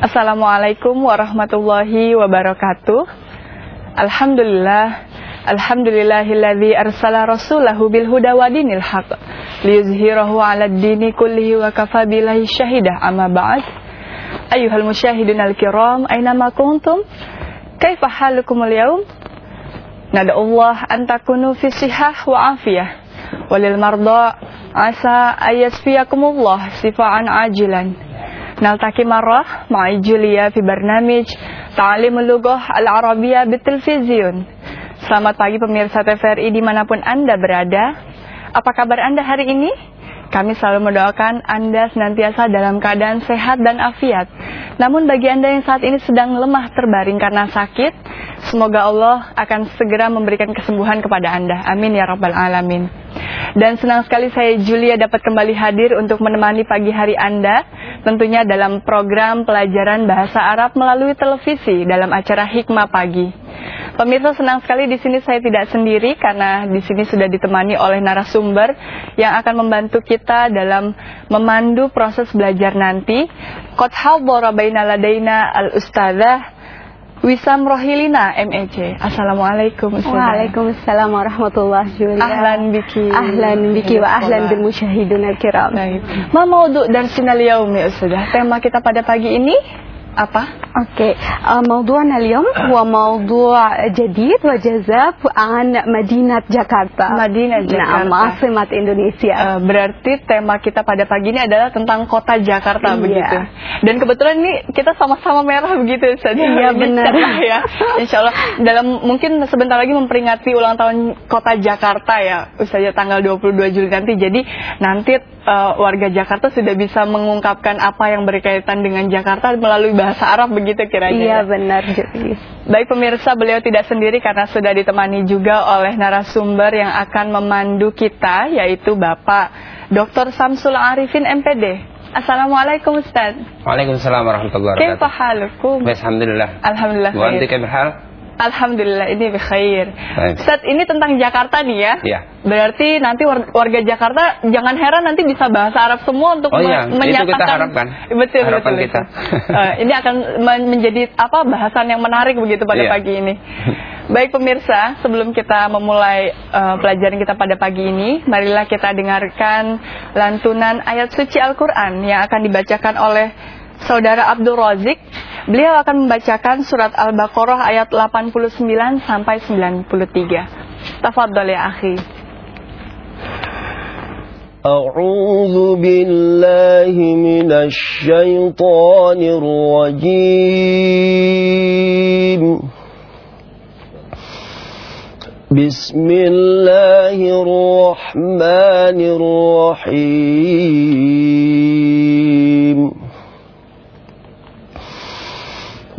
Assalamualaikum warahmatullahi wabarakatuh. Alhamdulillah. Alhamdulillahilladzi arsala rasulahu bil huda wa dinil haq liyuzhirahu 'ala ad-dini kullihi wa kafa billahi syahidah amma ba'd. Ayyuhal musyahidun al-kiram, aina ma kuntum? Kaifa halukum al-yawm? Nada'ullah an takunu fi sihah wa afiyah. Walil marda asa ayasfiyakumullah sifaan ajilan. نلتقي مرة معي جوليا في برنامج تعليم اللغة العربية بالتلفزيون Selamat pagi pemirsa TVRI dimanapun Anda berada Apa kabar Anda hari ini? Kami selalu mendoakan Anda senantiasa dalam keadaan sehat dan afiat. Namun bagi Anda yang saat ini sedang lemah terbaring karena sakit Semoga Allah akan segera memberikan kesembuhan kepada Anda. Amin ya Rabbal Alamin. Dan senang sekali saya Julia dapat kembali hadir untuk menemani pagi hari Anda tentunya dalam program pelajaran bahasa Arab melalui televisi dalam acara Hikmah Pagi. Pemirsa senang sekali di sini saya tidak sendiri karena di sini sudah ditemani oleh narasumber yang akan membantu kita dalam memandu proses belajar nanti. Qad hawdara baina ladaina al-ustadzah Wisam Rohilina MEC. Assalamualaikum. Waalaikumsalam warahmatullahi wabarakatuh. Ahlan biki. Ahlan biki wa ahlan bil musyahidun al-kiram. Baik. Ma maudhu darsina al-yaum ya Ustazah? Tema kita pada pagi ini apa? اوكي موضوعنا اليوم هو موضوع جديد وجذاب عن مدينة جاكرتا Madinah Jakarta. نعم عاصمة إندونيسيا Eh, berarti tema kita pada pagi ini adalah tentang kota Jakarta Iya. begitu. Dan kebetulan ini kita sama-sama merah begitu Ustaz. Iya, Lebih benar. cerah ya. Insya Allah dalam mungkin sebentar lagi memperingati ulang tahun kota Jakarta ya Ustaz ya tanggal 22 Juli nanti. Jadi nanti eh, warga Jakarta sudah bisa mengungkapkan apa yang berkaitan dengan Jakarta melalui bahasa Arab begitu kiranya. Iya ya. benar Julius. Baik pemirsa, beliau tidak sendiri karena sudah ditemani juga oleh narasumber yang akan memandu kita yaitu Bapak Dr. Samsul Arifin MPD. Assalamualaikum Ustaz. Waalaikumsalam warahmatullahi Kaifa wabarakatuh. halukum? Baik, alhamdulillah. Alhamdulillah Wa hal? Alhamdulillah ini bikhair. Baik. Ustaz, ini tentang Jakarta nih ya. Iya. Berarti nanti war- warga Jakarta jangan heran nanti bisa bahasa Arab semua untuk Oh iya, me- itu kita menyatakan harapkan. Betul Harapan betul. kita. betul. Eh, ini akan men- menjadi apa bahasan yang menarik begitu pada Iya. pagi ini. Baik pemirsa, sebelum kita memulai eh, pelajaran kita pada pagi ini, marilah kita dengarkan lantunan ayat suci Al-Qur'an yang akan dibacakan oleh Saudara Abdul Razik. Beliau akan membacakan surat Al-Baqarah ayat 89 sampai 93. Tafadhol ya akhi. أعوذ بالله من الشيطان الرجيم بسم الله الرحمن الرحيم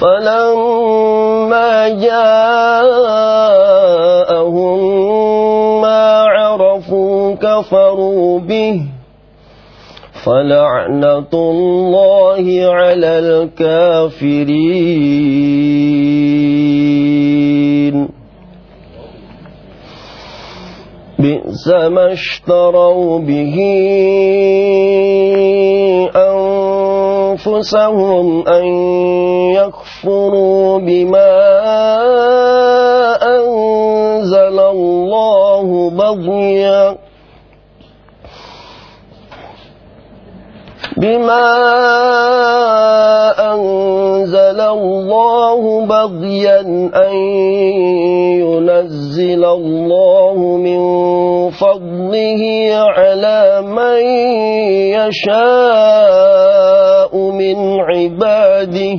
فلما جاءهم ما عرفوا كفروا به فلعنة الله على الكافرين. بئس ما اشتروا به أنفسهم أن يكفروا بما أنزل الله بغيا بما أنزل الله بغيا أن ينزل الله من فضله على من يشاء من عباده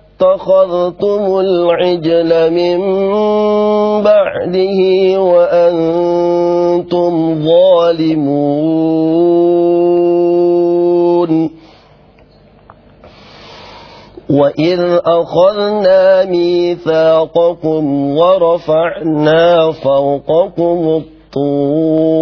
اتخذتم العجل من بعده وأنتم ظالمون. وإذ أخذنا ميثاقكم ورفعنا فوقكم الطور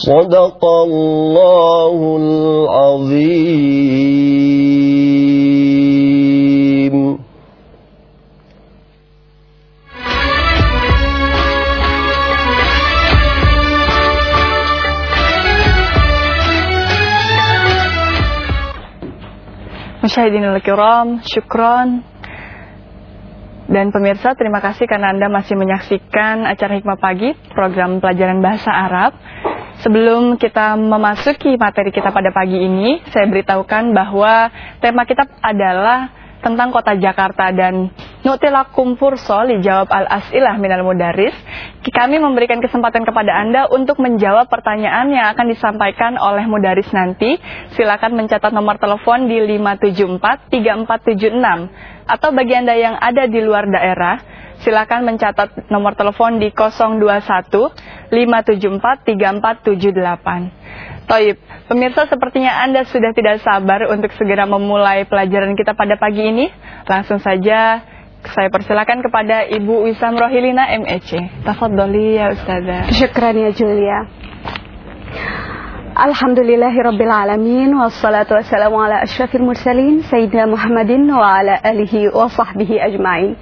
صدق الله العظيم Musyahidinul kiram, syukron. Dan pemirsa, terima kasih karena Anda masih menyaksikan acara Hikmah Pagi, program pelajaran bahasa Arab. Sebelum kita memasuki materi kita pada pagi ini, saya beritahukan bahwa tema kita adalah tentang kota Jakarta dan Nutilakum Furso dijawab al-as'ilah minal mudaris. Kami memberikan kesempatan kepada Anda untuk menjawab pertanyaan yang akan disampaikan oleh mudaris nanti. Silakan mencatat nomor telepon di 574-3476. Atau bagi Anda yang ada di luar daerah, silakan mencatat nomor telepon di 021-574-3478. Toib, pemirsa sepertinya Anda sudah tidak sabar untuk segera memulai pelajaran kita pada pagi ini. Langsung saja saya persilakan kepada Ibu Wisam Rohilina MEC. Tafadholi ya Ustazah. Syukran ya Julia. Alhamdulillahirabbil alamin wassalatu wassalamu ala asyrafil mursalin sayyidina Muhammadin wa ala alihi wa sahbihi ajmain.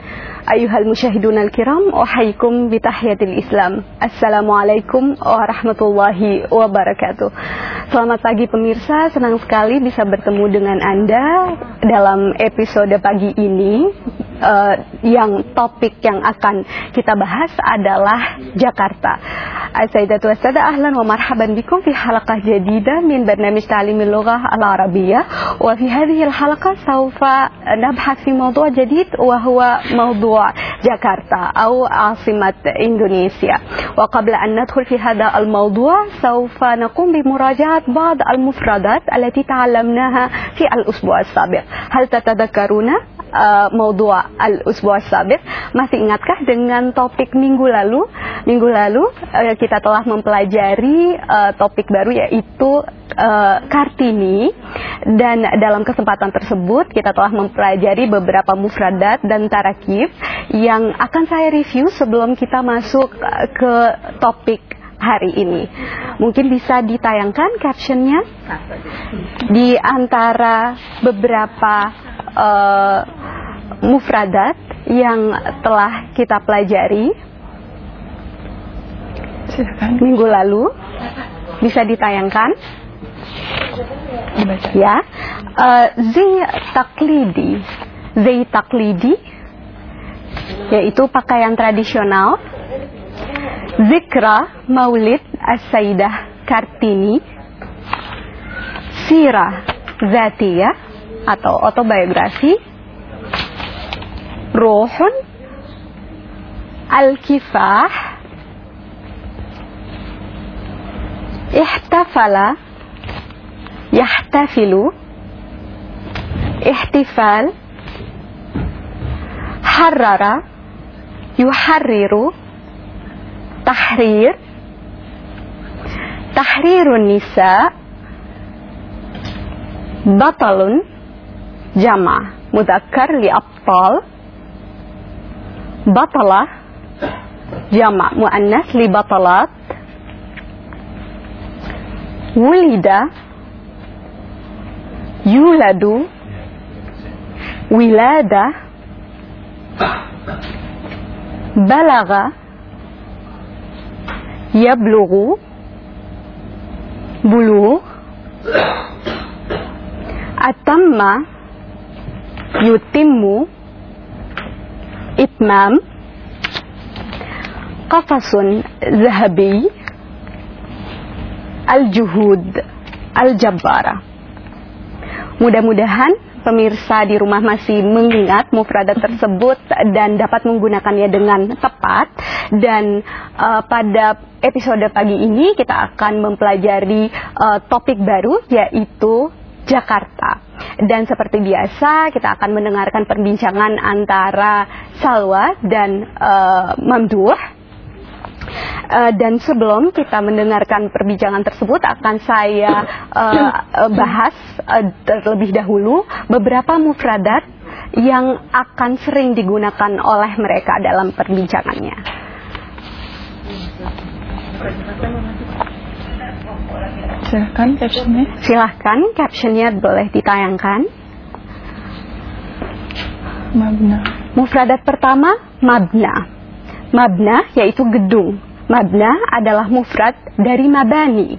Ayuhal musyahidun al-kiram Uhaikum bitahiyatil islam. Assalamualaikum warahmatullahi wabarakatuh. Selamat pagi pemirsa. Senang sekali bisa bertemu dengan Anda Dalam episode pagi ini uh, Yang topik yang akan kita bahas adalah Jakarta Assaidatu wassada ahlan wa marhaban bikum Fi halaqah jadida min barnamij ta'limil lughah al-arabiyyah Wa fi hadhihi al-halaqah Saufa nabhas fi mawdu' jadid Wa huwa mawdu' جاكرتا أو عاصمة إندونيسيا وقبل أن ندخل في هذا الموضوع سوف نقوم بمراجعة بعض المفردات التي تعلمناها في الأسبوع السابق هل تتذكرون Uh, al-usbu' sabit. Masih ingatkah dengan topik minggu lalu? Minggu lalu uh, kita telah mempelajari uh, topik baru yaitu uh, Kartini. Dan dalam kesempatan tersebut kita telah mempelajari beberapa mufradat dan tarakif yang akan saya review sebelum kita masuk ke topik hari ini. Mungkin bisa ditayangkan captionnya? Di antara beberapa uh, mufradat yang telah kita pelajari. Silakan. minggu lalu. Bisa ditayangkan? Dibaca. ya. Eh, zai taklidi zai taklidi yaitu pakaian tradisional. Zikra maulid as-saidah kartini. Sirah zatiyah atau autobiografi ruhun al-kifah ihtafala yahtafilu ihtifal harrara yuharriru tahrir tahrirun nisa batalun jama mudakkar li abtal بطلة جمع مؤنث لبطلات ولد يولد ولادة بلغ يبلغ بلوغ أتم يتم itmam qafasun zahabi al-juhud al-jabbara mudah-mudahan pemirsa di rumah masih mengingat mufradat tersebut dan dapat menggunakannya dengan tepat. Dan uh, pada episode pagi ini kita akan mempelajari uh, topik baru yaitu Jakarta. Dan seperti biasa kita akan mendengarkan perbincangan antara Salwa dan uh, Mamduh. Uh, dan sebelum kita mendengarkan perbincangan tersebut akan saya uh, bahas uh, terlebih dahulu beberapa mufradat yang akan sering digunakan oleh mereka dalam perbincangannya. Silakan captionnya. Silahkan captionnya boleh ditayangkan. Mabna. Mufradat pertama, mabna. Mabna yaitu gedung. Mabna adalah mufrad dari mabani.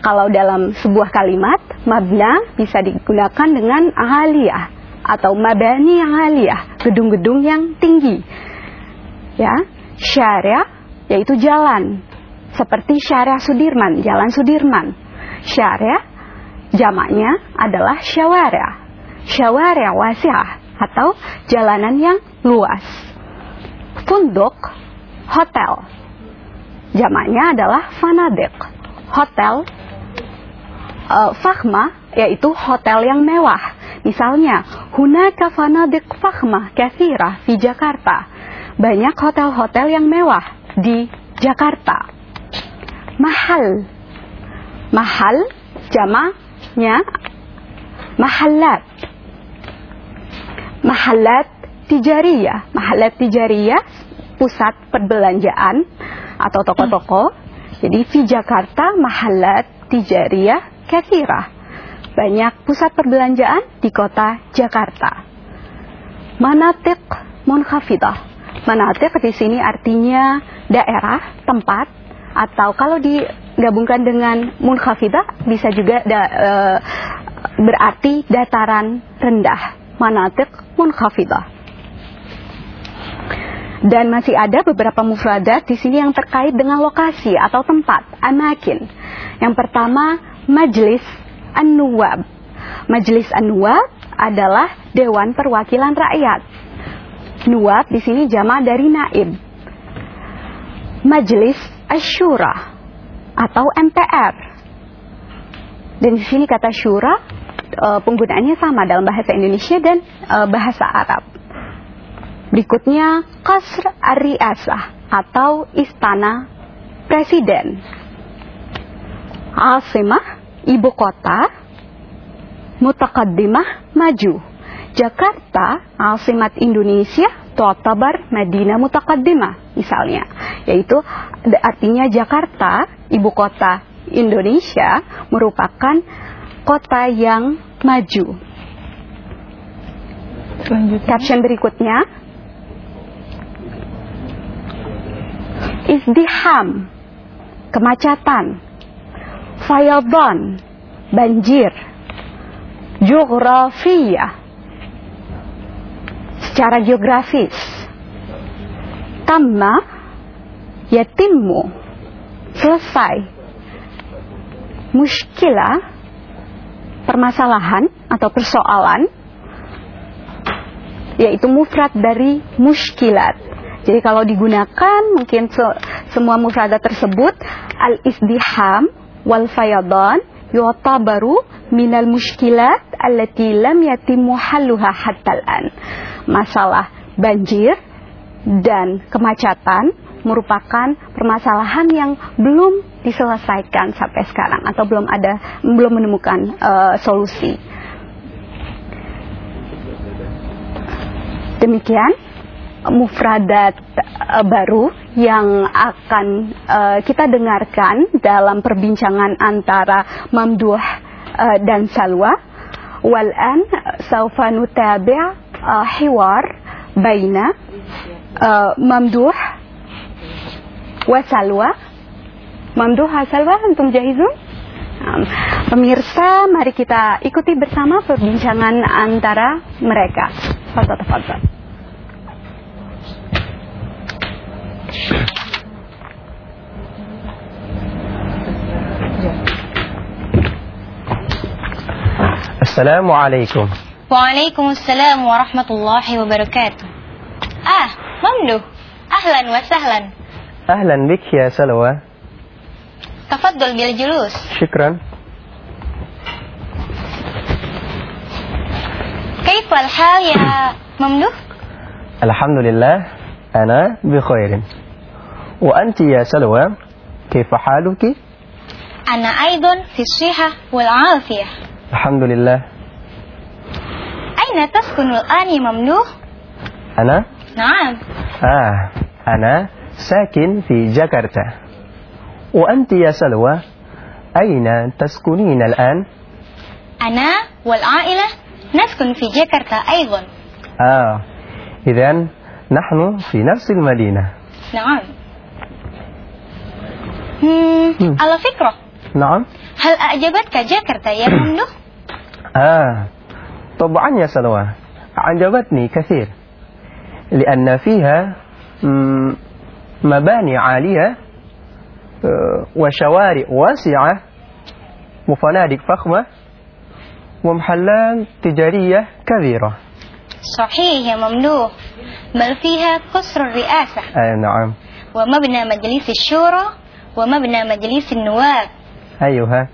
Kalau dalam sebuah kalimat, mabna bisa digunakan dengan aliyah atau mabani yang aliyah, gedung-gedung yang tinggi. Ya, syariah yaitu jalan. Seperti syariah Sudirman, jalan Sudirman. Syariah jamaknya adalah syawarya. Syawarya wasi'ah atau jalanan yang luas. Funduk, hotel. Jamaknya adalah fanadik. Hotel uh, fakhma yaitu hotel yang mewah. Misalnya, hunaka fanadik fakhma kathira di Jakarta. Banyak hotel-hotel yang mewah di Jakarta. Mahal. Mahal jamaknya mahallat. Mahallat tijariyah. Mahallat tijariyah pusat perbelanjaan atau toko-toko. Jadi di Jakarta mahallat tijariyah kathirah. Banyak pusat perbelanjaan di kota Jakarta. Manatik munhafidah. Manatik di sini artinya daerah, tempat, atau kalau digabungkan dengan munhafidah bisa juga da, e, berarti dataran rendah. Manatik munhafidah. Dan masih ada beberapa mufradat di sini yang terkait dengan lokasi atau tempat, amakin. Yang pertama, Majlis An-Nuwab. An-Nuwab adalah Dewan Perwakilan Rakyat. Nuwab di sini jama dari naib. Majlis Asyura atau MPR. Dan di sini kata syura e, penggunaannya sama dalam bahasa Indonesia dan e, bahasa Arab. Berikutnya Qasr Ar-Riasah atau Istana Presiden. Asimah, ibu kota, mutaqaddimah, maju. Jakarta, asimat Indonesia, tuatabar Madinah mutaqaddimah misalnya. Yaitu artinya Jakarta, ibu kota Indonesia merupakan kota yang maju. Selanjutnya. Caption berikutnya. Izdiham. kemacetan, fayadan, banjir, geografia, secara geografis, tamma, yatimmu, selesai, muskilah, permasalahan atau persoalan, yaitu mufrad dari muskilat. Jadi kalau digunakan mungkin se semua mufradat tersebut al-isdiham wal fayadan yu'tabaru minal muskilat allati lam yatimmu halluha hatta an. Masalah banjir dan kemacetan merupakan permasalahan yang belum diselesaikan sampai sekarang atau belum ada belum menemukan uh, solusi. Demikian mufradat uh, baru yang akan uh, kita dengarkan dalam perbincangan antara Mamduh uh, dan Salwa. Wal'an saufa nutabi' uh, hiwar baina uh, Mamduh wa Salwa. Mamduh wa Salwa, antum jahizun? Pemirsa, mari kita ikuti bersama perbincangan antara mereka. Fadal, fadal. السلام عليكم. وعليكم السلام ورحمة الله وبركاته. آه ممدوح أهلا وسهلا. أهلا بك يا سلوى. تفضل بالجلوس. شكرا. كيف الحال يا ممدوح؟ الحمد لله. أنا بخير. وأنت يا سلوى كيف حالك؟ أنا أيضا في الصحة والعافية. الحمد لله أين تسكن الآن يا ممدوح؟ أنا؟ نعم آه أنا ساكن في جاكرتا وأنت يا سلوى أين تسكنين الآن؟ أنا والعائلة نسكن في جاكرتا أيضا آه إذا نحن في نفس المدينة نعم. على فكرة نعم هل أعجبتك جاكرتا يا ممدوح؟ آه طبعا يا سلوى. عجبتني كثير لأن فيها مباني عالية آه، وشوارع واسعة وفنادق فخمة ومحلات تجارية كبيرة. صحيح يا ممدوح بل فيها قصر الرئاسة. آه نعم. ومبنى مجلس الشورى ومبنى مجلس النواب. أيها.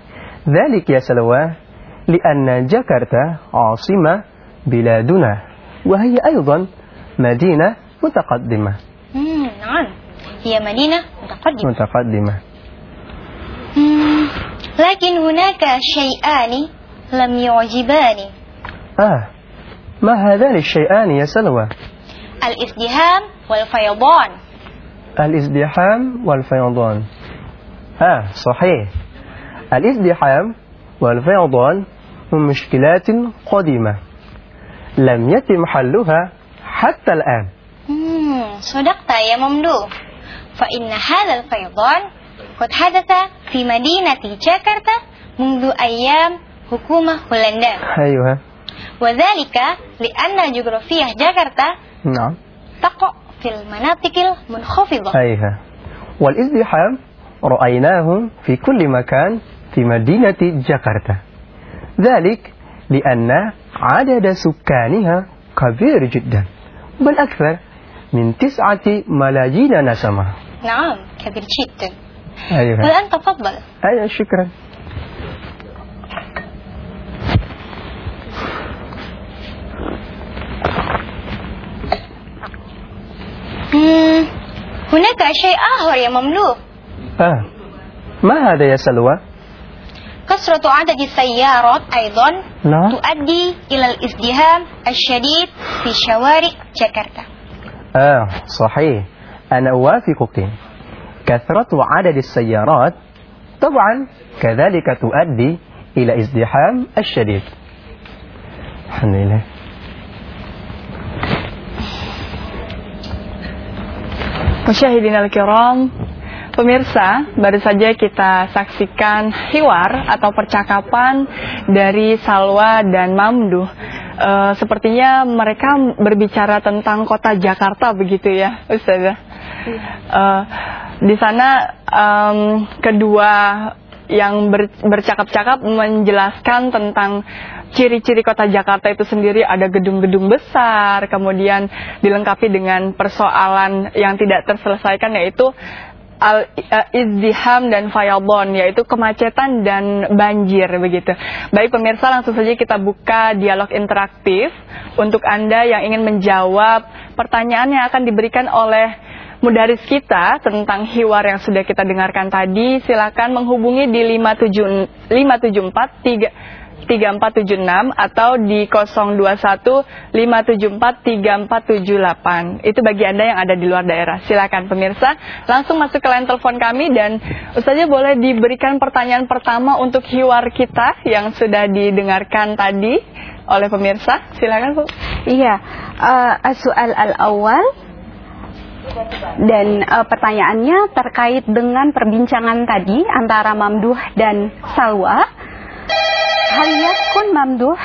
ذلك يا سلوى لأن جاكرتا عاصمة بلادنا وهي أيضا مدينة متقدمة. نعم. هي مدينة متقدمة. متقدمة. لكن هناك شيئان لم يعجباني آه ما هذان الشيئان يا سلوى؟ الازدحام والفيضان. الازدحام والفيضان. آه صحيح. الإزدحام والفيضان هم مشكلات قديمة. لم يتم حلها حتى الآن. صدقت يا ممدوح فإن هذا الفيضان قد حدث في مدينة جاكرتا منذ أيام حكومة هولندا. أيها وذلك لأن جغرافية جاكرتا نعم. تقع في المناطق المنخفضة. أيها والإزدحام رأيناه في كل مكان في مدينة جاكرتا. ذلك لأن عدد سكانها كبير جدا بل أكثر من تسعة ملايين نسمة. نعم كبير جدا. أيها والآن تفضل. أيها شكرا. هناك شيء آخر يا مملوك. آه. ما هذا يا سلوى؟ كثرة عدد السيارات أيضا نعم تؤدي إلى الازدحام الشديد في شوارع جاكرتا. آه صحيح. أنا أوافقك. كثرة عدد السيارات طبعا كذلك تؤدي إلى ازدحام الشديد. الحمد لله. Musyahidin al-kiram Pemirsa, baru saja kita saksikan hiwar atau percakapan dari Salwa dan Mamduh. Eh, sepertinya mereka berbicara tentang kota Jakarta begitu ya, Ustazah. Eh, di sana em, kedua yang ber- bercakap-cakap menjelaskan tentang ciri-ciri kota Jakarta itu sendiri ada gedung-gedung besar, kemudian dilengkapi dengan persoalan yang tidak terselesaikan yaitu al eh, izdiham dan fayadon yaitu kemacetan dan banjir begitu. Baik pemirsa langsung saja kita buka dialog interaktif untuk Anda yang ingin menjawab pertanyaan yang akan diberikan oleh mudaris kita tentang hiwar yang sudah kita dengarkan tadi. Silakan menghubungi di 57 574 3 3476 atau di 021 574 3478. Itu bagi Anda yang ada di luar daerah. Silakan pemirsa, langsung masuk ke line telepon kami dan Ustaznya boleh diberikan pertanyaan pertama untuk hiwar kita yang sudah didengarkan tadi oleh pemirsa. Silakan Bu. Iya, uh, soal al-awal dan uh, pertanyaannya terkait dengan perbincangan tadi antara Mamduh dan Salwa. Hal yakun Mamduh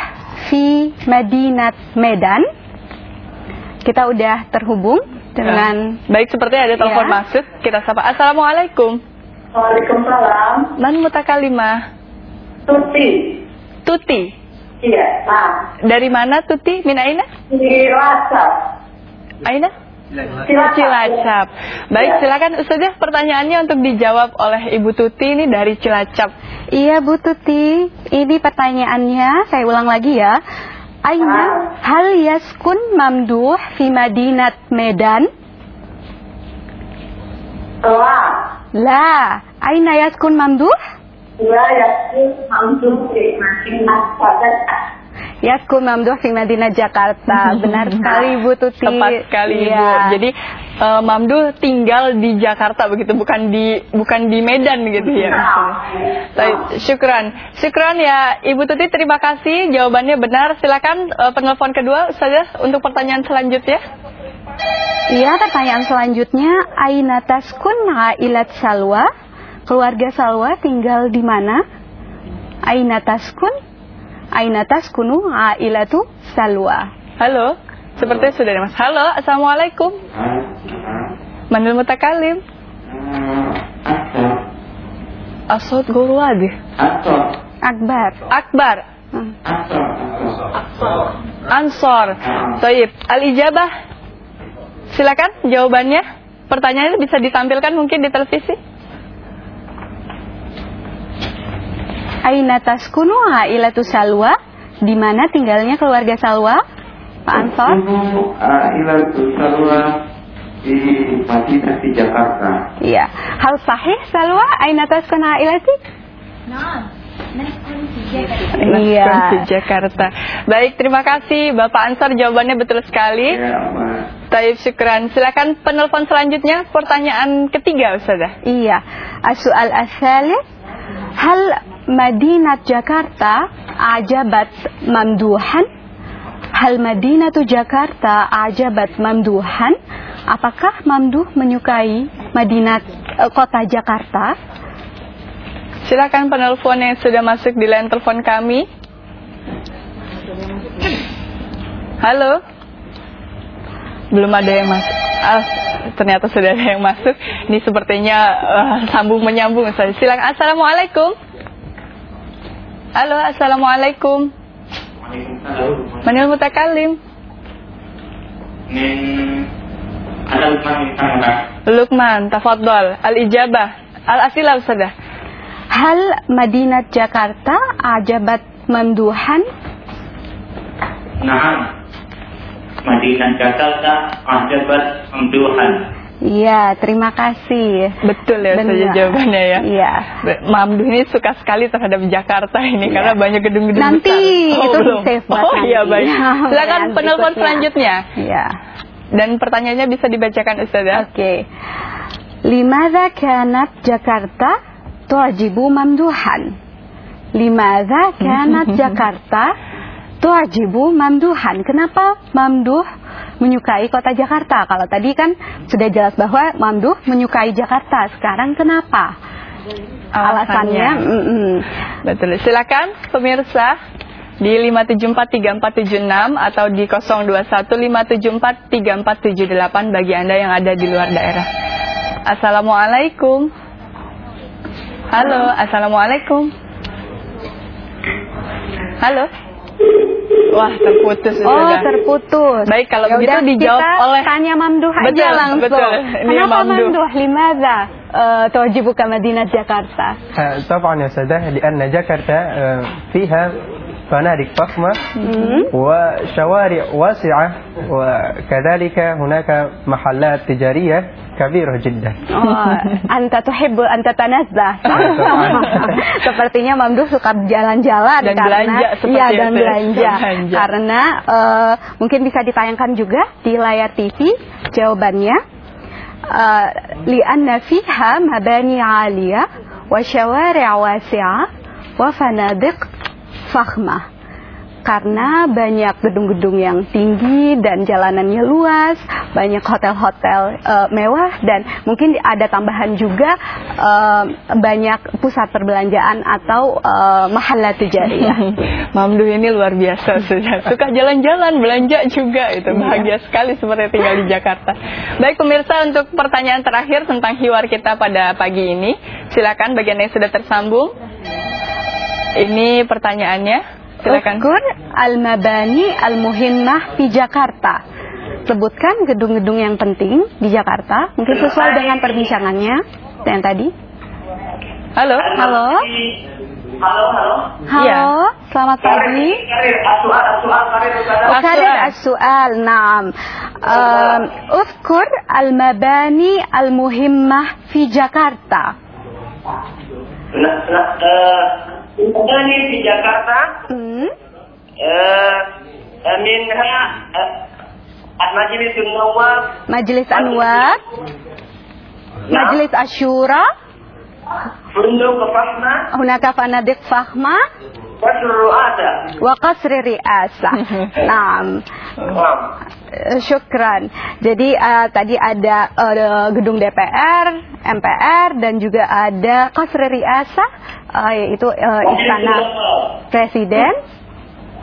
fi Madinat Medan? Kita udah terhubung dengan Baik, seperti ada telepon Ya. masuk. Kita sapa. Assalamualaikum. Waalaikumsalam. Man mutakalimah. Tuti. Tuti. Iya, nah. Dari mana Tuti? Min aina? Cilacap. Aina? Cilacap. Cilacap. Baik, Ya. silakan Ustazah pertanyaannya untuk dijawab oleh Ibu Tuti ini dari Cilacap. Iya Bu Tuti, ini pertanyaannya saya ulang lagi ya. Aina hal yaskun mamduh fi Madinat Medan? Telah. La, aina yaskun mamduh? Dua yakin mampu masing masing Yaskun mamduh fi Madinat Jakarta. Benar sekali Bu Tuti. Tepat sekali Iya. Ibu. Jadi eh, Mamduh tinggal di Jakarta begitu, bukan di bukan di Medan gitu ya. Baik, syukran. Syukran ya Ibu Tuti, terima kasih jawabannya benar. Silakan eh, penelpon kedua Ustazah untuk pertanyaan selanjutnya. Iya, pertanyaan selanjutnya, Aina taskun ailat Salwa? Keluarga Salwa tinggal di mana? Aina taskun? Aina taskunu ailatu Salwa? Halo, sepertinya sudah ada Mas. Halo, Assalamualaikum. Manil Mutakalim. Asot Gurwadi. Akbar. Akbar. Hmm. Ansor. Toib. Al-Ijabah. Silakan jawabannya. Pertanyaannya bisa ditampilkan mungkin di televisi. Aina taskunu ailatu Salwa? Di mana tinggalnya keluarga Salwa? Pak Ansor? Ilatu Salwa di Madinah di Jakarta. Iya. Hal sahih Salwa? Aina taskunu ailati? Iya. Langsung di Jakarta. Baik, terima kasih Bapak Ansor jawabannya betul sekali. Ya. Taib syukran. Silakan penelpon selanjutnya pertanyaan ketiga Ustazah. Iya. As-soal as-salis, hal Madinat Jakarta ajabat mamduhan? Hal Madinatu Jakarta ajabat mamduhan? Apakah mamduh menyukai Madinat eh, kota Jakarta? Silakan penelpon yang sudah masuk di line telepon kami. Halo. Belum ada yang masuk. Ah, ternyata sudah ada yang masuk. Ini sepertinya eh, sambung menyambung. Silakan. Assalamualaikum. Halo, assalamualaikum. Manil Mutakalim. Nin ada lukman di sana. Lukman, tafadhol. Al-ijabah. Al-asilah Ustazah. Hal Madinat Jakarta ajabat mamduhan? Nah, Madinah Jakarta ajabat mamduhan. Iya, terima kasih. Betul ya Benar. jawabannya ya. Iya. Mamdu ini suka sekali terhadap Jakarta ini karena banyak gedung-gedung Nanti besar. itu belum. buat Oh iya baik. Silakan Pertanyaan penelpon selanjutnya. Iya. Dan pertanyaannya bisa dibacakan Ustazah. Oke. Limadha kanat Jakarta tuajibu mamduhan? Limadha kanat Jakarta tuajibu mamduhan? Kenapa mamduh menyukai kota Jakarta. Kalau tadi kan sudah jelas bahwa Mamduh menyukai Jakarta. Sekarang kenapa? Alasannya, mm-mm. Betul. Silakan pemirsa di 5743476 atau di 0215743478 bagi Anda yang ada di luar daerah. Assalamualaikum. Halo, Assalamualaikum. Halo. Wah, terputus Oh, sudah. terputus. Baik, kalau Ya begitu udah, dijawab kita oleh tanya Mamduh aja Betul, langsung. betul. Ini Kenapa Mamduh. Mamduh? Limadha uh, tujibuka Madinah Jakarta? آه، طبعا يا سادة لأن جاكرتا آه، فيها فنادق فخمة وشوارع واسعة وكذلك هناك محلات تجارية كبيرة جدا Oh, anta tuhibbu anta tanazzah. Sepertinya Mamduh suka jalan-jalan Dan karena belanja seperti iya itu dan ya, belanja. belanja. Karena eh, mungkin bisa ditayangkan juga di layar TV jawabannya. Eh, lianna fiha mabani 'aliyah wa syawari' wasi'ah wa fanadiq fakhmah. Karena banyak gedung-gedung yang tinggi dan jalanannya luas, banyak hotel-hotel eh, mewah dan mungkin ada tambahan juga eh, banyak pusat perbelanjaan atau uh, mahalla tijariyah. Mamduh ini luar biasa sudah suka jalan-jalan belanja juga itu Iya. bahagia sekali seperti tinggal di Jakarta. Baik pemirsa untuk pertanyaan terakhir tentang hiwar kita pada pagi ini silakan bagian yang sudah tersambung. Ini pertanyaannya. Silakan. Ukur al-mabani al-muhimmah di Jakarta. Sebutkan gedung-gedung yang penting di Jakarta, mungkin sesuai dengan perbincangannya yang tadi. Halo. Halo. Halo, halo. Halo, ya. selamat pagi. Karir ada soal, naam. Um, Ufkur al-mabani al-muhimmah fi Jakarta. Nah, nah, uh, ini di Jakarta. Hmm. Eh, eh minha eh, Majelis Anwar. Majelis Anwar. Ya. Majelis Ashura. Hunaka Fanadik Fahma. هناك فنادق فخمة Qasr Ru'ada. وقصر الرئاسة نعم Nah, Syukran. Jadi eh, tadi ada eh, gedung DPR, MPR dan juga ada Kasri Riasa eh, yaitu eh, istana presiden.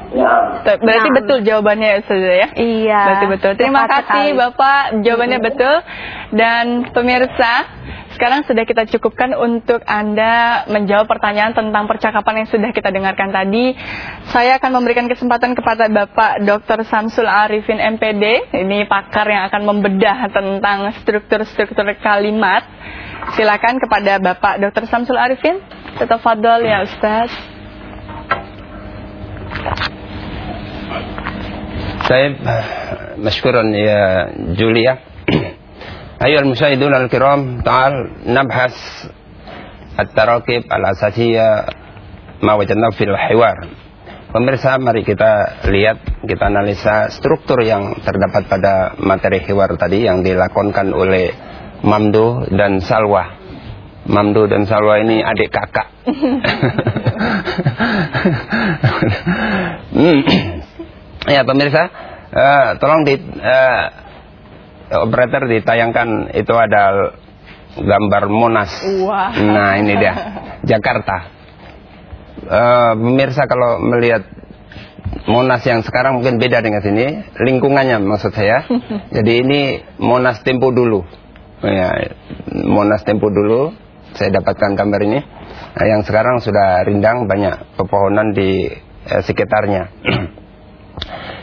Ya. Berarti Nah. betul jawabannya ya sudah ya? Iya. Berarti betul. Terima tepat kasih sekali. Bapak, jawabannya betul. Dan pemirsa, sekarang sudah kita cukupkan untuk Anda menjawab pertanyaan tentang percakapan yang sudah kita dengarkan tadi. Saya akan memberikan kesempatan kepada Bapak Dr. Samsul Arifin MPD, ini pakar yang akan membedah tentang struktur-struktur kalimat. Silakan kepada Bapak Dr. Samsul Arifin. Tetap fadol ya Ustaz. طيب مشكورا يا جوليا أيها المشاهدون الكرام تعال نبحث التراكيب الأساسية ما وجدناه في الحوار Pemirsa, mari kita lihat, kita analisa struktur yang terdapat pada materi hiwar tadi yang dilakonkan oleh Mamdu dan Salwa. Mamdu dan Salwa ini adik kakak. Ya pemirsa, eh, tolong di eh, operator ditayangkan itu ada gambar Monas. Wah. Nah ini dia Jakarta. Eh, pemirsa kalau melihat Monas yang sekarang mungkin beda dengan sini, lingkungannya maksud saya. Jadi ini Monas tempo dulu, ya, Monas tempo dulu. Saya dapatkan gambar ini. Nah, yang sekarang sudah rindang banyak pepohonan di eh, sekitarnya.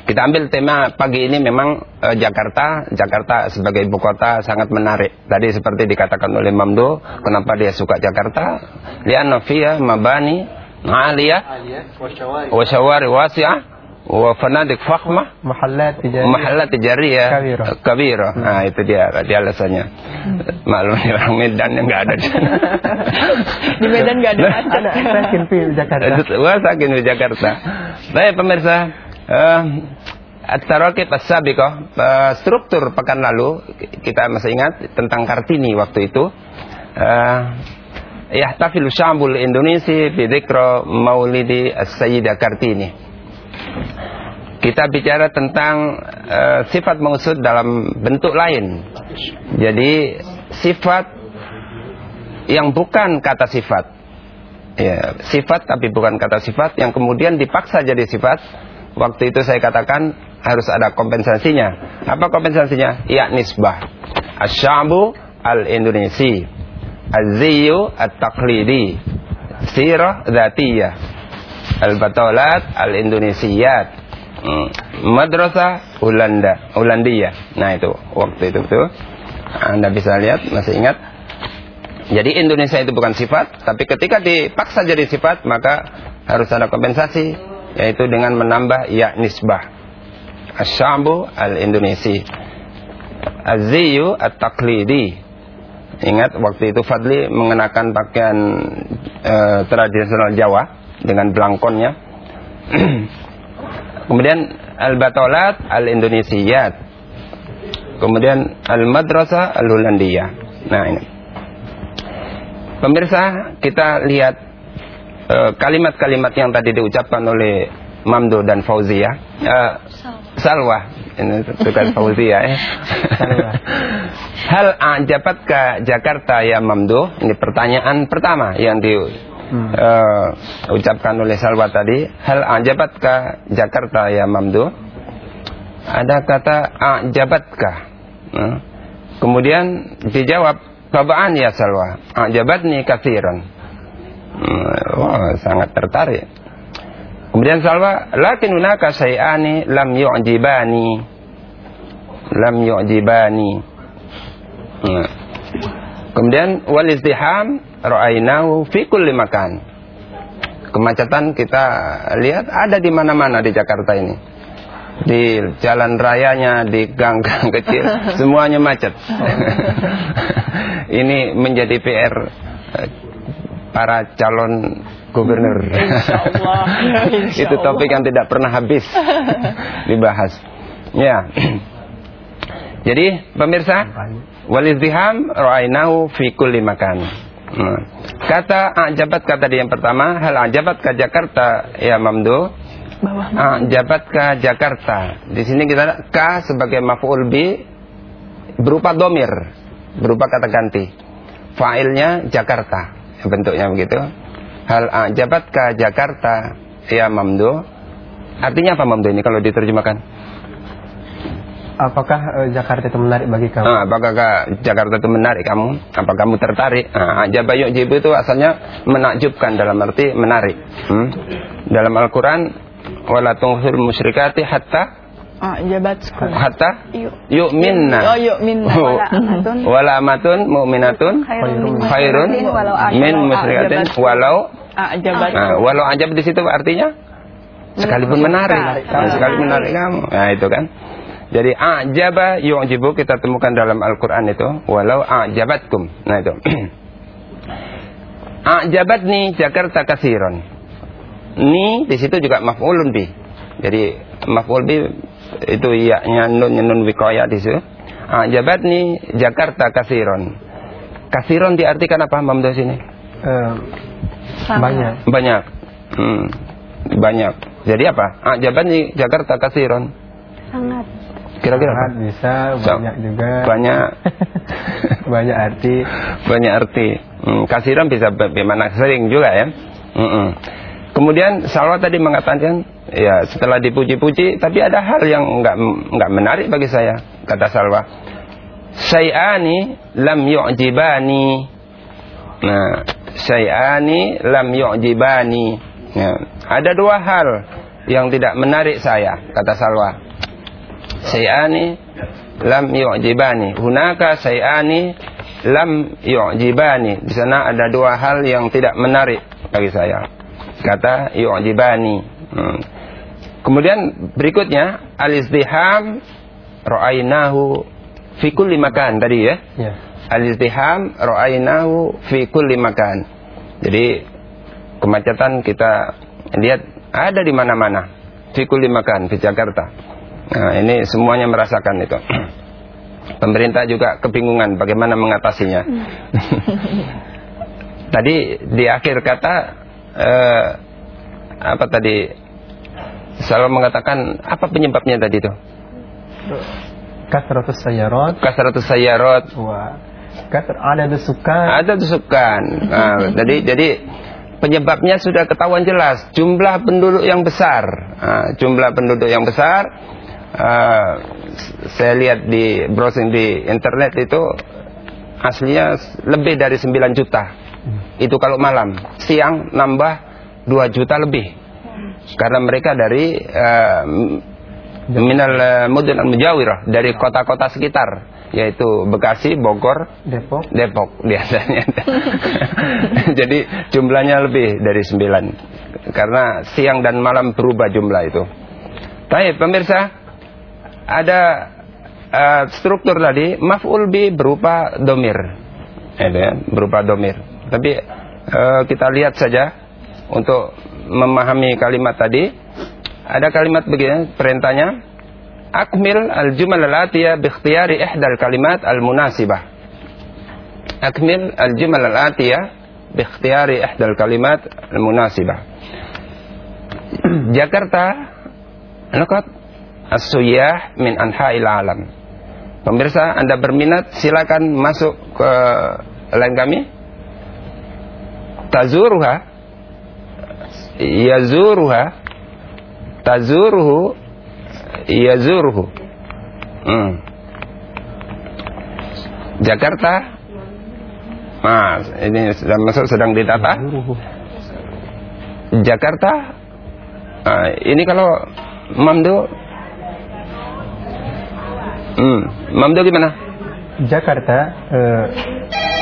Kita ambil tema pagi ini memang eh, Jakarta, Jakarta sebagai ibu kota sangat menarik. Tadi seperti dikatakan oleh Mamdo, kenapa dia suka Jakarta? Lianna fiha mabani aliyah wa syawari wasi'ah wa fanadik fakhmah محلات تجارية mahallat tijariyah Kabira. kabira. Nah, itu dia dia alasannya. Maklum di orang Medan yang enggak ada di sana. Di Medan nggak ada macet. أنا ساكن في جاكرتا Wah, sakin di Jakarta. Baik pemirsa, eh At-Tarakib As-Sabiqah, eh, struktur pekan lalu kita masih ingat tentang Kartini waktu itu. Eh Yahtafilu syambul Indonesia bi dzikra Maulidi As-Sayyidah Kartini. kita bicara tentang eh, sifat mausud dalam bentuk lain. Jadi sifat yang bukan kata sifat. Ya, sifat tapi bukan kata sifat yang kemudian dipaksa jadi sifat. Waktu itu saya katakan harus ada kompensasinya. Apa kompensasinya? Ya nisbah. Asyabu al-Indonesi. Az-ziyu at-taqlidi. Sirah dzatiyah. Al-batolat al-Indonesiyat. Hmm. Madrasah Ulanda, Ulandia. Nah itu waktu itu tuh. Anda bisa lihat masih ingat jadi Indonesia itu bukan sifat, tapi ketika dipaksa jadi sifat, maka harus ada kompensasi, yaitu dengan menambah ya nisbah. Asyabu al-Indonesi. Az-ziyu at-taqlidi. Ingat waktu itu Fadli mengenakan pakaian eh, tradisional Jawa dengan belangkonnya. Kemudian al-batolat al-Indonesiyat. Kemudian al-madrasah al-Holandiyah. Nah ini. Pemirsa, kita lihat kalimat-kalimat yang tadi diucapkan oleh Mamdo dan Fauzia. Eh, Salwa, ini bukan Fauzia ya. Hal ajabatka Jakarta ya Mamdo? Ini pertanyaan pertama yang diucapkan oleh Salwa tadi. Hal ajabatka Jakarta ya Mamdo? Ada kata ajabatka. Nah, kemudian dijawab Tabaan ya Salwa, ajabatni kathiran. Hmm, Wah, sangat tertarik. Kemudian Salwa, lakin hunaka syai'ani lam yu'jibani. Lam yu'jibani. Hmm. Kemudian wal izdiham ra'ainahu fi kulli makan. Kemacetan kita lihat ada di mana-mana di Jakarta ini di jalan rayanya, di gang-gang kecil, semuanya macet. Ini menjadi PR eh, para calon gubernur. Insyaallah. Itu topik yang tidak pernah habis dibahas. Ya. Jadi pemirsa, walizdiham ra'ainahu fi kulli makan. Nah. Kata ajabat kata dia yang pertama, hal ajabat ke Jakarta ya Mamdu Bawah Ah, jabat ke Jakarta. Di sini kita ka sebagai maf'ul bi berupa domir, berupa kata ganti. Fa'ilnya Jakarta. Bentuknya begitu. Hal ah, jabat ke Jakarta ya Mamdu. Artinya apa Mamdu ini kalau diterjemahkan? Apakah eh, Jakarta itu menarik bagi kamu? Ah, apakah Jakarta itu menarik kamu? Apa kamu tertarik? Ah, ajaba yu'jibu itu asalnya menakjubkan dalam arti menarik. Hmm? Dalam Al-Quran wala musyrikati hatta Ah, jabatku. hatta Yuk. yu'minna Oh, yu'minna. Oh. Wala amatun. mu'minatun Khairun min musyrikatin walau ajab. min musyrikatin ajabatku. walau ajab di situ artinya sekalipun menarik, sekalipun menarik kamu. Nah, itu kan. Jadi ajaba yu'jibu kita temukan dalam Al-Qur'an itu walau ajabatkum. Nah, itu. Ajabatni Jakarta kasiron. Ni di situ juga maf'ulun bi. Jadi maf'ul bi itu iya nun nun wikoya di situ. Ajabatni Jakarta kasiron. Kasiron diartikan apa Mamdo sini? Eh, Sangat. banyak. Banyak. Hmm, banyak. Jadi apa? Ajabatni Jakarta kasiron. Sangat. Kira-kira apa? Sangat bisa, So, banyak juga. Banyak. banyak arti. banyak arti. Hmm, kasiran bisa bagaimana sering juga ya. Mm-mm. Kemudian Salwa tadi mengatakan, ya setelah dipuji-puji, tapi ada hal yang nggak nggak menarik bagi saya, kata Salwa. Syai'ani lam yu'jibani. Nah, syai'ani lam yu'jibani. Ya, ada dua hal yang tidak menarik saya, kata Salwa. Syai'ani lam yu'jibani. Hunaka syai'ani lam yu'jibani. Di sana ada dua hal yang tidak menarik bagi saya. Kata yu'jibani. Hmm. Kemudian berikutnya al-izdiham ra'ainahu fi kulli makan tadi ya. Ya. Al-izdiham ra'ainahu fi kulli makan. Jadi kemacetan kita lihat ada di mana-mana. Fi kulli makan di Jakarta. Nah, ini semuanya merasakan itu. Pemerintah juga kebingungan bagaimana mengatasinya. tadi di akhir kata eh, apa tadi? Selalu mengatakan apa penyebabnya tadi itu? Kasratus sayarot. Kasratus sayarot. Kasr ada dusukan Ada. Nah, jadi jadi penyebabnya sudah ketahuan jelas. Jumlah penduduk yang besar. Nah, jumlah penduduk yang besar. Uh, saya lihat di browsing di internet itu aslinya lebih dari 9 juta. Itu kalau malam. Siang nambah 2 juta lebih. Karena mereka dari ah, minal ah, mudun al-mujawirah dari kota-kota sekitar yaitu Bekasi, Bogor, Depok Depok biasanya. Jadi jumlahnya lebih dari 9. Karena siang dan malam berubah jumlah itu. Baik, pemirsa, ada eh, struktur tadi maf'ul bi berupa domir. Ya, berupa domir. Tapi eh, kita lihat saja untuk memahami kalimat tadi. Ada kalimat begini, perintahnya Akmil al-jumal al-atiyah bi ikhtiyari ihdal kalimat al-munasibah. Akmil al-jumal al-atiyah bi ikhtiyari ihdal kalimat al-munasibah. Jakarta Nakot as-suyah min anha'il alam. Pemirsa, Anda berminat silakan masuk ke line kami. Tazuruha yazuruha tazuruhu yazuruhu. Hmm. Jakarta. Mas, ini sedang masuk sedang didata. Jakarta. Nah, ini kalau Mamdu Hmm, Mamdu gimana? Jakarta eh,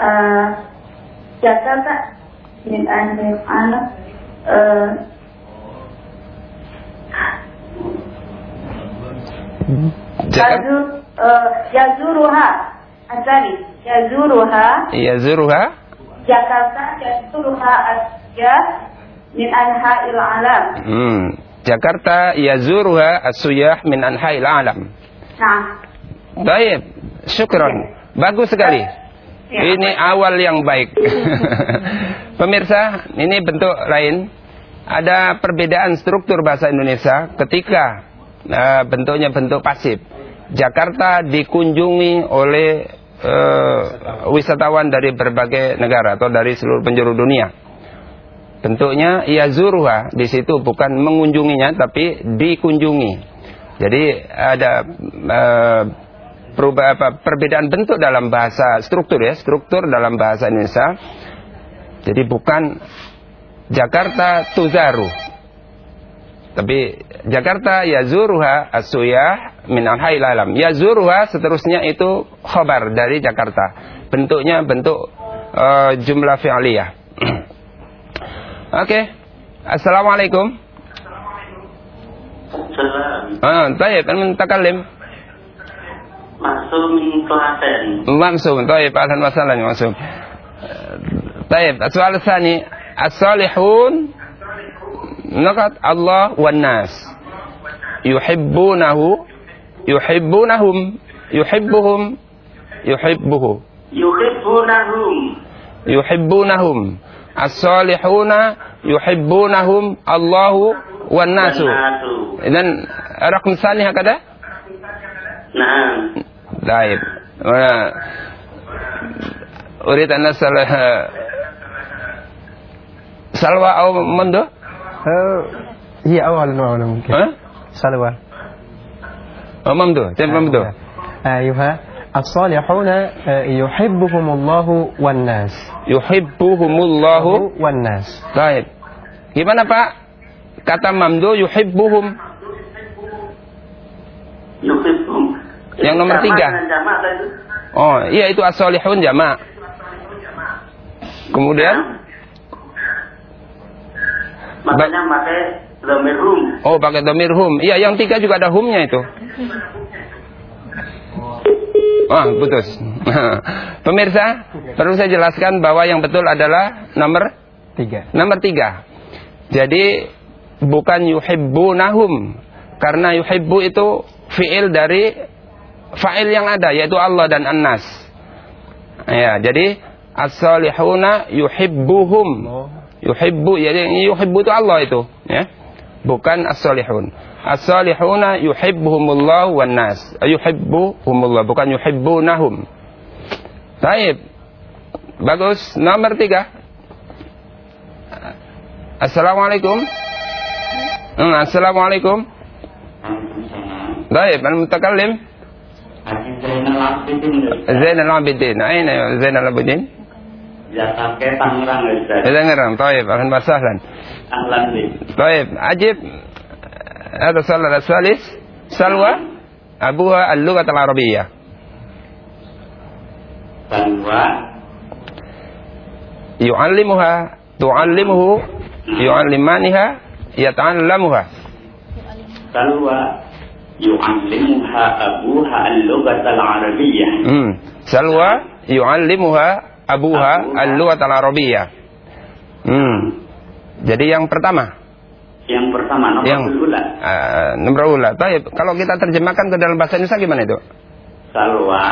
Eh, ya, eh, Jakarta min anil anak Yazur, eh, Yazuruha. Asari. Yazuruha. Yazuruha. Jakarta Yazuruha Asya. Min anha'il alam. Hmm. Jakarta Yazuruha Asuyah Min anha'il alam. Nah. Baik, syukron. Bagus sekali. Ini awal yang baik. Pemirsa, ini bentuk lain. Ada perbedaan struktur bahasa Indonesia ketika eh, bentuknya bentuk pasif. Jakarta dikunjungi oleh eh, wisatawan dari berbagai negara atau dari seluruh penjuru dunia. Bentuknya yazurha di situ bukan mengunjunginya tapi dikunjungi. Jadi ada eh, perubah apa perbedaan bentuk dalam bahasa struktur ya, struktur dalam bahasa Indonesia. Jadi bukan Jakarta tuzaru. Tapi Jakarta yazuruha asuyah min anhail alam. Yazuruha seterusnya itu khobar dari Jakarta. Bentuknya bentuk eh, jumlah fi'liyah. Oke. Assalamualaikum. Salam Ah, طيب المتكلم Masuk min Klaten ممسوم طيب أهلا وسهلا ممسوم طيب السؤال الثاني الصالحون نقط الله والناس يحبونه يحبونهم يحبهم يحبه Yuhibbunahum. يحبونهم الصالحون يحبونهم الله والناس إذن رقم ثاني هكذا Nah طيب أنا أريد أن أسأل سلوى أو منذ آه، هي أول نوع ممكن ها سلوى أو ممدو تم ممدو أيها الصالحون آه، يحبهم الله والناس يحبهم الله والناس طيب gimana Pak kata mamdu yuhibbuhum Yuhibbum yang nomor tiga. tadi oh iya itu as-solihun jamak kemudian Makanya pakai Dhamir hum. Oh, pakai domir hum. Iya, yang tiga juga ada humnya itu. Ah, putus. Pemirsa, perlu saya jelaskan bahwa yang betul adalah nomor Tiga. nomor tiga. Jadi bukan yuhibbunahum. Karena yuhibbu itu fiil dari fa'il yang ada yaitu Allah dan An-Nas. Ya, jadi as-salihuna yuhibbuhum. Yuhibbu jadi yuhibbu itu Allah itu, ya. Bukan as-salihun. As-salihuna yuhibbuhumullah wan nas. Yuhibbuhumullah bukan yuhibbunahum. Baik. Bagus. Nomor tiga. Assalamualaikum. Hmm, Assalamualaikum. Baik, al-mutakallim. Haji Zainal Abidin Zainal Abidin. Aina ya Zainal Abidin? Jakarta Tangerang Ustaz. Tangerang. Baik, akan wasahlan. Ahlan bi. طيب أجب هذا السؤال الثالث سلوى أبوها اللغة العربية Salwa يعلمها تعلمه يعلمانها يتعلمها Salwa yu'allimuha abuha al-lughat al-arabiyyah. Hmm. Salwa yu'allimuha abuha al-lughat al-arabiyyah. Hmm. Jadi yang pertama yang pertama nomor yang, ula. Uh, ah, ah, nomor ula. Taib, kalau kita terjemahkan ke dalam bahasa Indonesia gimana itu? Salwa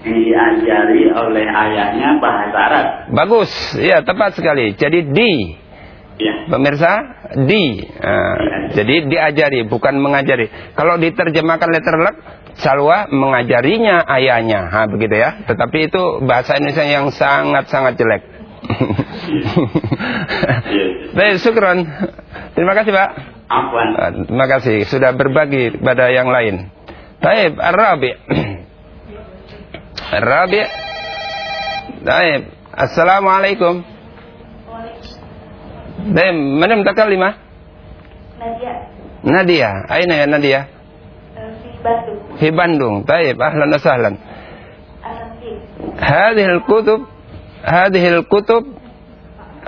diajari oleh ayahnya bahasa Arab. Bagus, ya tepat sekali. Jadi di Ya. Pemirsa, di. Nah, jadi diajari, bukan mengajari. Kalau diterjemahkan letter luck, Salwa mengajarinya ayahnya. Ha, begitu ya. Tetapi itu bahasa Indonesia yang sangat-sangat jelek. Baik, syukron. Terima kasih, Pak. Afwan. Ah, Terima kasih sudah berbagi pada yang lain. Baik, Arabi. Arabi. Baik. Assalamualaikum. Baik, mana mutakallimah? Nadia Nadia. Aina ya Nadia? di Bandung Di Bandung. Baik, ahlan wa sahlan. Alhamdulillah هذه الكتب هذه الكتب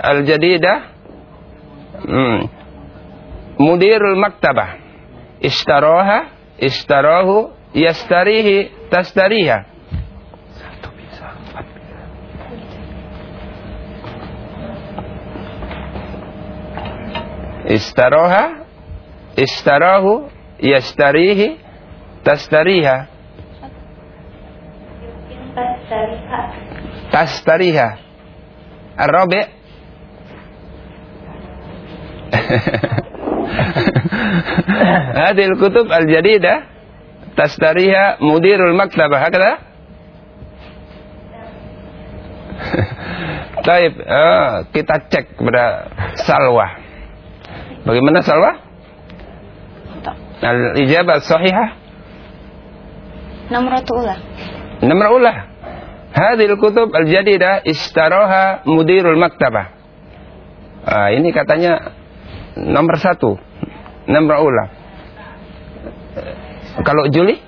الجديدة مم. مدير المكتبة اشتراها اشتراه يشتريه تشتريها اشتراها اشتراه يشتريه تشتريها Intas Syariah تشتريها الرابع هذه الكتب الجديدة تشتريها مدير المكتبة هكذا Taib, eh, kita cek kepada Salwa. Bagaimana Salwa? Al-ijabah sahihah? Nomor ula. Nomor ulah. Hadil kutub al-jadidah istaroha mudirul maktabah. Ah, ini katanya nomor satu. Nomor ulah. Kalau Juli?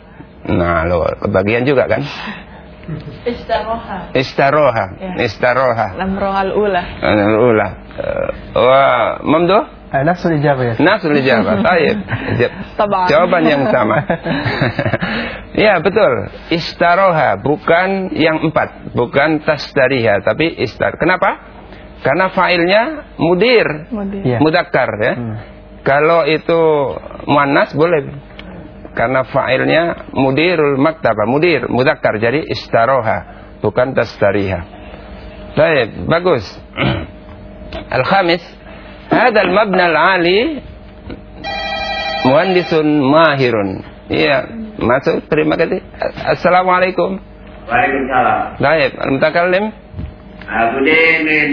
Nah, lo kebagian juga kan? Istaroha. Istaroha. Ya. Istaroha. Lamrohal ulah. Nomor ulah. Eh, Wah, Mamdo? آه، نفس الإجابة يا شيخ. Nasul ijabah. Taib. Ja- Tabaan. Jawaban yang sama. ya, betul. Istaroha bukan yang empat, bukan tasdariha, tapi istar. Kenapa? Karena failnya mudir, Mudir. Iya. mudakkar ya. Hmm. Kalau itu muannas boleh. Karena failnya mudirul maktabah, mudir, mudakkar. Jadi istaroha, bukan tasdariha. Baik, bagus. Al-khamis, Hadal mabna al-ali muhandisun mahirun. Iya, masuk. Terima kasih. Assalamualaikum. Waalaikumsalam. Baik, al-mutakallim. Abudin bin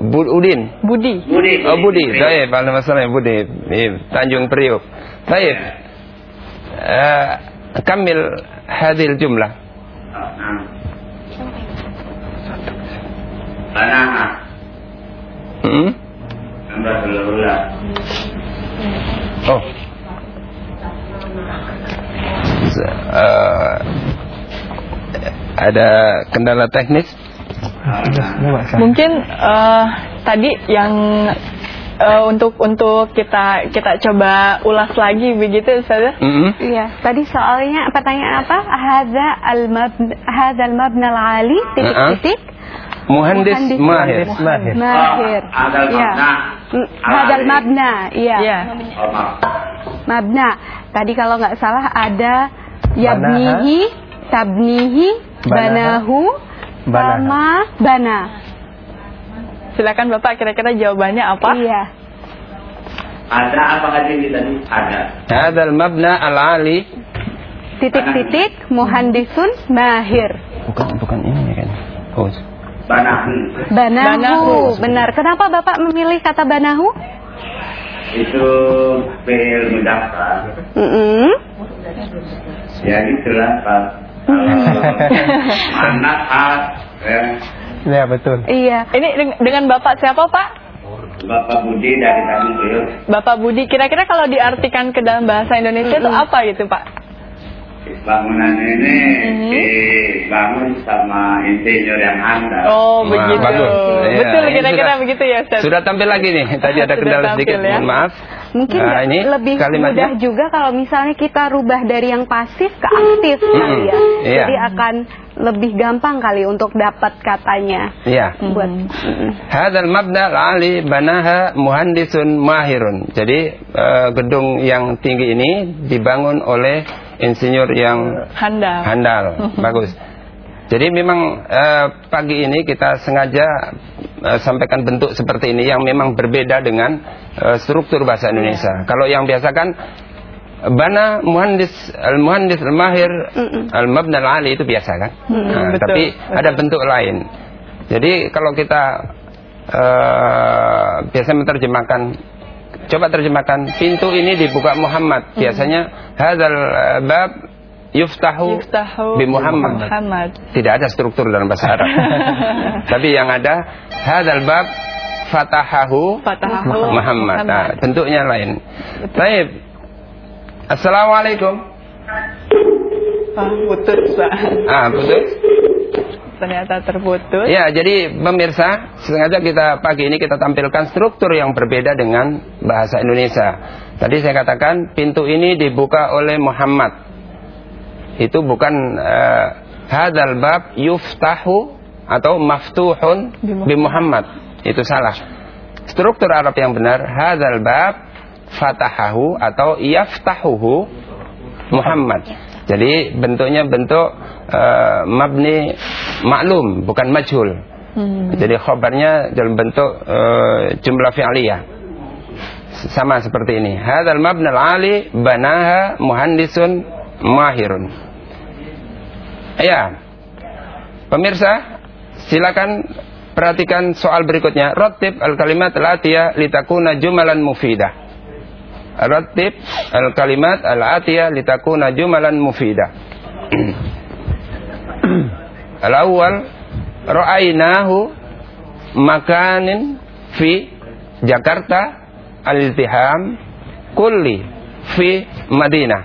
Budin? Budi. Budi. Oh, Budi. Baik, al-masalah Budi. Iya. Tanjung Priok. Baik. Uh, kamil hadil jumlah. Ah, nah. Tanah. Hmm? Nomor ula. Oh. Se- eh, ada kendala teknis? Mungkin eh, tadi yang eh, untuk untuk kita kita coba ulas lagi begitu Ustazah. Mm-mm. Iya, tadi soalnya pertanyaan apa? Hadza al-mabna hadza al-mabna al-ali titik-titik Muhandis mahir. Muhandis mahir. mahir. Oh, hadal Iya. mabna. Al-ali. mabna, iya. Iya. Oh. Mabna. Tadi kalau nggak salah ada yabnihi, tabnihi, banahu, sama bana. Silakan Bapak kira-kira jawabannya apa? Iya. Ada apa lagi ini tadi? Ada. Hadal mabna al-ali. Titik-titik muhandisun mahir. Bukan bukan ini kan. Oh. Banahu. Banahu. Banahu. Benar. Kenapa Bapak memilih kata banahu? Itu fi'il mudafar. Mm-mm. Ya itulah Pak. Anak hat. Ya. Ya betul. Iya. Ini deng- dengan Bapak siapa Pak? Bapak Budi dari tadi beliau Bapak Budi. Kira-kira kalau diartikan ke dalam bahasa Indonesia itu apa gitu Pak? Bangunan ini dibangun sama insinyur yang handal. Oh Wah, begitu. bagus. Iya, Betul ini kira-kira sudah- begitu ya Ustaz. Sudah tampil lagi nih. Tadi ada kendala tampil sedikit. ya. Mohon maaf. Mungkin Nah, ini lebih kalimatnya. mudah juga kalau misalnya kita rubah dari yang pasif ke aktif kali ya. Iya. Jadi akan lebih gampang kali untuk dapat katanya. Iya. Buat Hadal mabna al-ali banaha muhandisun mahirun. Jadi eh, gedung yang tinggi ini dibangun oleh insinyur yang Handal. handal. Bagus. Jadi memang eh, pagi ini kita sengaja eh, sampaikan bentuk seperti ini yang memang berbeda dengan eh, struktur bahasa Indonesia. Kalau yang biasa kan bana muhandis al muhandis al mahir al mabna al ali itu biasa kan. Nah, betul, tapi betul. ada bentuk lain. Jadi kalau kita eh, biasa menerjemahkan coba terjemahkan pintu ini dibuka Muhammad. Biasanya hadzal eh, bab yuftahu, Yuftahu bi Muhammad. Muhammad. Tidak ada struktur dalam bahasa Arab. Tapi yang ada hadzal bab fatahahu Fatahahu Muhammad. Nah, bentuknya lain. Baik. Assalamualaikum. Ah, putus Pak. Ah, putus. Ternyata terputus. Ya, jadi pemirsa, sengaja kita pagi ini kita tampilkan struktur yang berbeda dengan bahasa Indonesia. Tadi saya katakan pintu ini dibuka oleh Muhammad. Itu bukan eh, hadzal bab yuftahu atau maftuhun bi Muhammad. Itu salah. Struktur Arab yang benar hadzal bab fatahahu atau yaftahuhu Muhammad. Jadi bentuknya bentuk eh, mabni maklum bukan majhul. Hmm. Jadi khobarnya dalam bentuk eh, jumlah fi'liyah. Sama seperti ini. Hadzal mabna al-ali banaha muhandisun mahirun. Ya. Pemirsa, silakan perhatikan soal berikutnya. Rattib al-kalimat al-atiyah litakuna jumalan mufidah. Rattib al-kalimat al-atiyah litakuna jumalan mufidah. Al-awwal ra'ainahu makanin fi Jakarta al-iltiham kulli fi Madinah.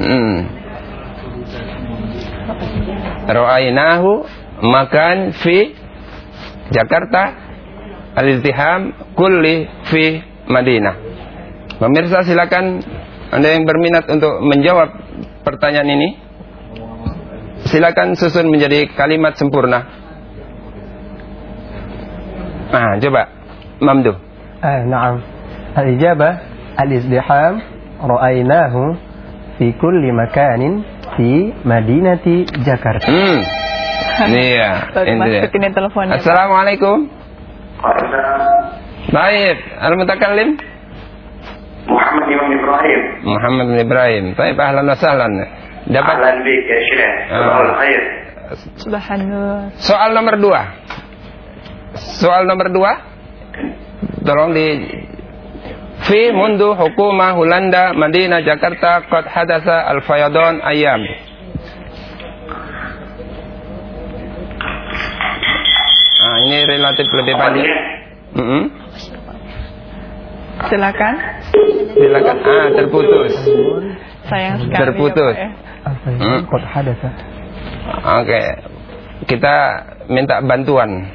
hmm. Ra'ainahu makan fi Jakarta al-iltiham kulli fi Madinah. Pemirsa silakan Anda yang berminat untuk menjawab pertanyaan ini. Silakan susun menjadi kalimat sempurna. Nah, coba Mamdu. Ah, na'am. Al-ijabah al-izdiham ra'ainahu fi kulli makanin fi madinati Jakarta. Hmm. Iya. Baru masukin. Assalamualaikum. Baik, al-mutakallim Muhammad Imam Ibrahim. Muhammad bin Ibrahim. Baik, ahlan wa sahlan. Dapat Ahlan bik ya Syekh. Ah. Khair. Subhanallah. soal nomor dua. Soal nomor dua. Tolong di Fi mundu hukumah Hulanda Madinah Jakarta qad hadasa al-fayadun ayam. Ah, ini relatif lebih panjang. Mm-mm. Silakan. Silakan. Ah, terputus. Sayang sekali. Ya, terputus. Ya. ya, hmm. Oke. Okay. Kita minta bantuan.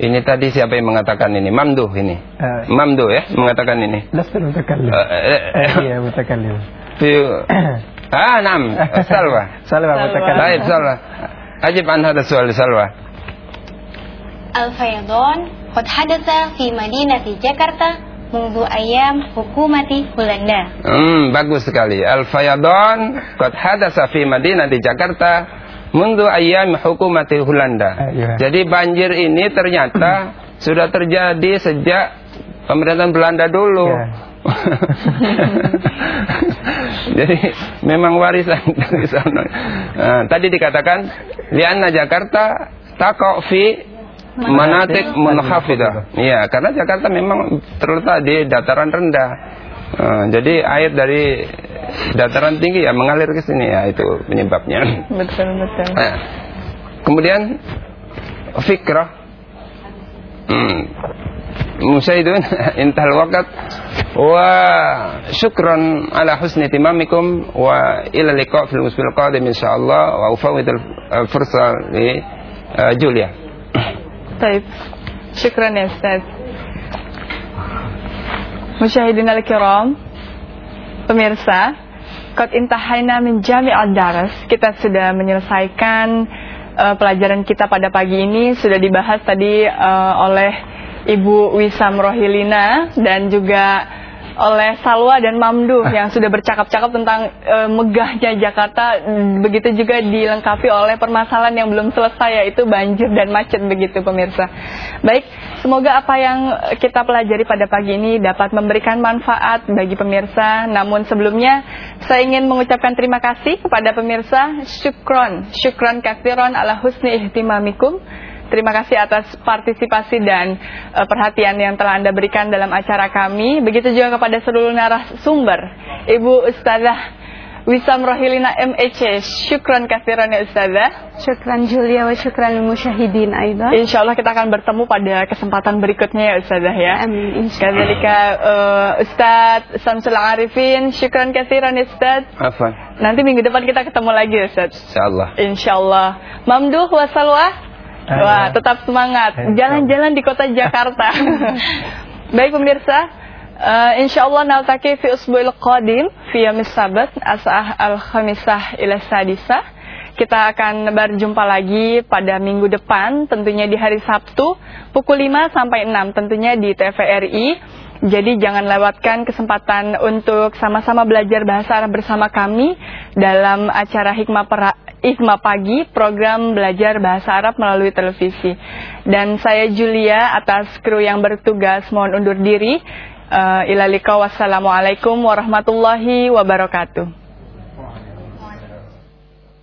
Ini tadi siapa yang mengatakan ini? Mamdu ini. Uh, Mamdu ya mengatakan ini. Lasta mutakallim. Eh, eh, eh. Iya, mutakallim. Ah, nam. Salwa. Salwa mutakallim. Baik, Salwa. Ajib an hada soal Salwa. Al-Fayadun qad hadatha fi madinati Jakarta Mundu ayam hukumati Belanda. Hmm, bagus sekali. Al-Fayadon kot hadasa fi Madinah di Jakarta mundu ayam hukumati Belanda. Uh, yeah. Iya. Jadi banjir ini ternyata sudah terjadi sejak pemerintahan Belanda dulu. Yeah. Jadi memang warisan dari sana. Nah, tadi dikatakan Liana Jakarta taqofi manatik munhafidah. Iya, karena Jakarta memang terletak di dataran rendah. Nah, jadi air dari dataran tinggi ya mengalir ke sini ya itu penyebabnya. Betul, betul. Nah, kemudian fikrah. Hmm. Musyahidun intahal waqt wa syukran ala husni timamikum wa ila liqa fil musbil qadim insyaallah wa ufawwidul uh, fursa li uh, Julia. طيب شكرا يا أستاذ مشاهدينا الكرام pemirsa Qad intahaina min jami'ad daras Kita sudah menyelesaikan uh, pelajaran kita pada pagi ini Sudah dibahas tadi uh, oleh Ibu Wisam Rohilina Dan juga oleh Salwa dan Mamdu yang sudah bercakap-cakap tentang uh, megahnya Jakarta begitu juga dilengkapi oleh permasalahan yang belum selesai yaitu banjir dan macet begitu pemirsa. Baik, semoga apa yang kita pelajari pada pagi ini dapat memberikan manfaat bagi pemirsa. Namun sebelumnya saya ingin mengucapkan terima kasih kepada pemirsa. Syukron, syukron kathiron ala husni ihtimamikum. Terima kasih atas partisipasi dan uh, perhatian yang telah Anda berikan dalam acara kami. Begitu juga kepada seluruh narasumber. Ibu Ustazah Wisam Rohilina MHS. Syukran kathiran Ustazah. Syukran Julia wa syukran musyahidin Aida. Insya Allah kita akan bertemu pada kesempatan berikutnya ya Ustazah ya. Amin. Insya Allah. Uh, eh, Ustaz Samsul Arifin. Syukran kathiran ya Ustaz. Afan. Nanti minggu depan kita ketemu lagi Ustaz. Insya Allah. Insya Allah. Mamduh wa. Wah, tetap semangat. Jalan-jalan di kota Jakarta. Baik pemirsa, uh, insyaallah naltaki fi usbu'il qadim fi yamis sabat asah al-khamisah ila sadisah. Kita akan berjumpa lagi pada minggu depan, tentunya di hari Sabtu pukul 5 sampai 6 tentunya di TVRI. Jadi jangan lewatkan kesempatan untuk sama-sama belajar bahasa Arab bersama kami dalam acara Hikmah Hikmah Pagi, program belajar bahasa Arab melalui televisi. Dan saya Julia atas kru yang bertugas mohon undur diri. Uh, ilalika wassalamualaikum warahmatullahi wabarakatuh.